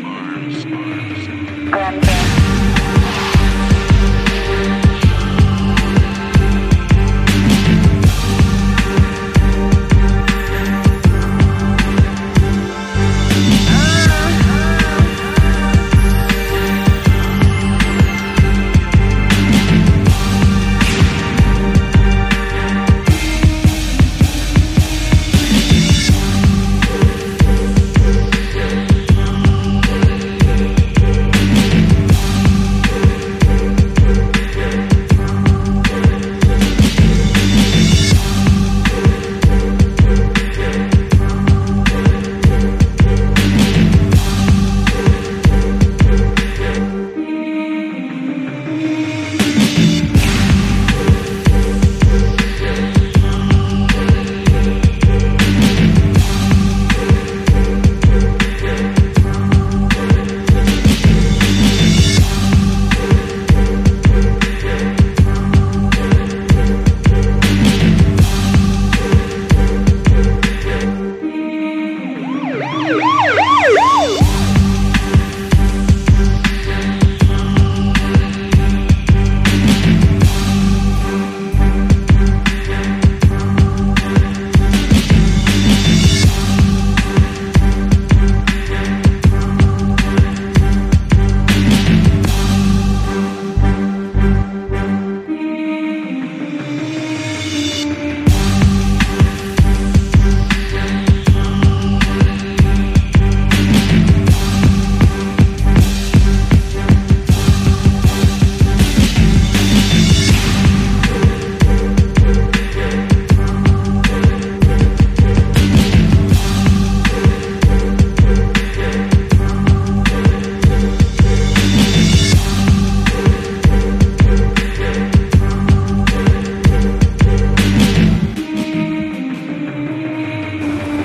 arms, arms.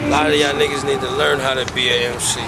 A lot of y'all niggas need to learn how to be a MC.